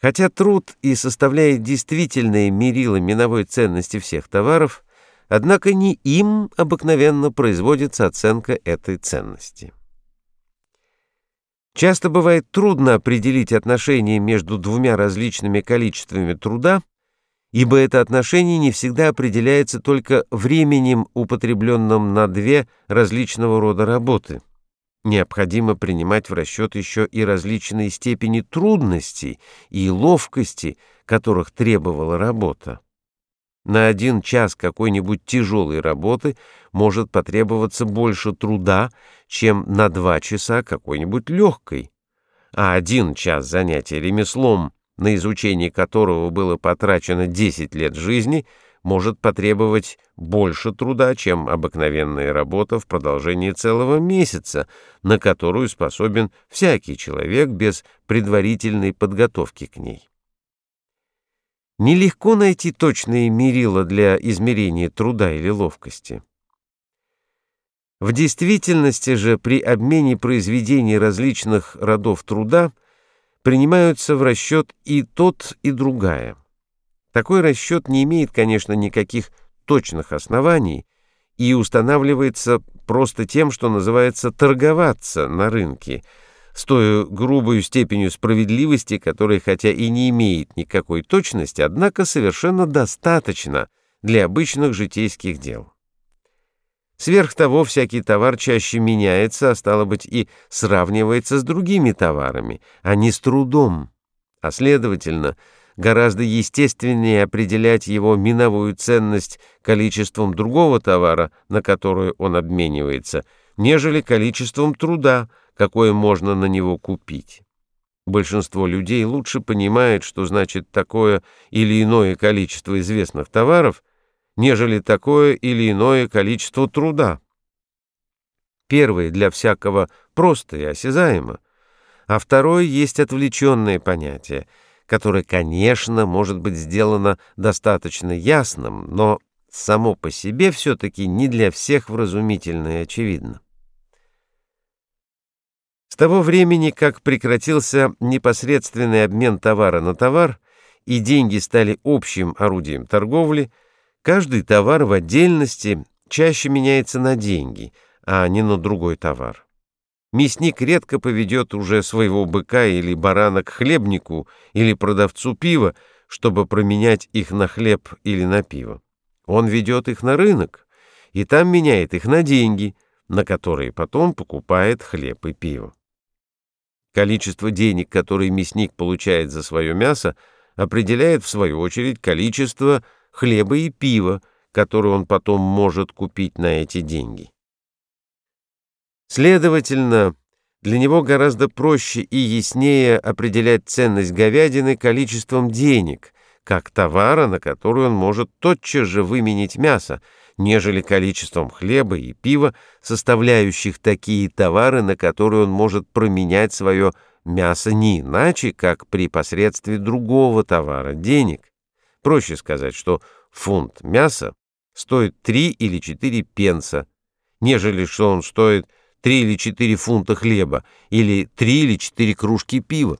Хотя труд и составляет действительные мерило миновой ценности всех товаров, однако не им обыкновенно производится оценка этой ценности. Часто бывает трудно определить отношение между двумя различными количествами труда, ибо это отношение не всегда определяется только временем, употребленным на две различного рода работы. Необходимо принимать в расчет еще и различные степени трудностей и ловкости, которых требовала работа. На один час какой-нибудь тяжелой работы может потребоваться больше труда, чем на два часа какой-нибудь легкой. А один час занятия ремеслом, на изучение которого было потрачено 10 лет жизни, может потребовать больше труда, чем обыкновенная работа в продолжении целого месяца, на которую способен всякий человек без предварительной подготовки к ней. Нелегко найти точные мерила для измерения труда или ловкости. В действительности же при обмене произведений различных родов труда принимаются в расчет и тот, и другая. Такой расчет не имеет, конечно, никаких точных оснований и устанавливается просто тем, что называется «торговаться» на рынке – с той грубой степенью справедливости, которая хотя и не имеет никакой точности, однако совершенно достаточно для обычных житейских дел. Сверх того, всякий товар чаще меняется, а стало быть и сравнивается с другими товарами, а не с трудом. А следовательно, гораздо естественнее определять его миновую ценность количеством другого товара, на который он обменивается, нежели количеством труда, какое можно на него купить. Большинство людей лучше понимает, что значит такое или иное количество известных товаров, нежели такое или иное количество труда. Первое для всякого просто и осязаемо, а второе есть отвлеченное понятие, которое, конечно, может быть сделано достаточно ясным, но само по себе все-таки не для всех вразумительно и очевидно. С того времени, как прекратился непосредственный обмен товара на товар и деньги стали общим орудием торговли, каждый товар в отдельности чаще меняется на деньги, а не на другой товар. Мясник редко поведет уже своего быка или барана к хлебнику или продавцу пива, чтобы променять их на хлеб или на пиво. Он ведет их на рынок, и там меняет их на деньги, на которые потом покупает хлеб и пиво. Количество денег, которые мясник получает за свое мясо, определяет, в свою очередь, количество хлеба и пива, которое он потом может купить на эти деньги. Следовательно, для него гораздо проще и яснее определять ценность говядины количеством денег, как товара, на который он может тотчас же выменить мясо, нежели количеством хлеба и пива, составляющих такие товары, на которые он может променять свое мясо не иначе, как при посредстве другого товара, денег. Проще сказать, что фунт мяса стоит 3 или 4 пенса, нежели что он стоит 3 или 4 фунта хлеба или 3 или 4 кружки пива.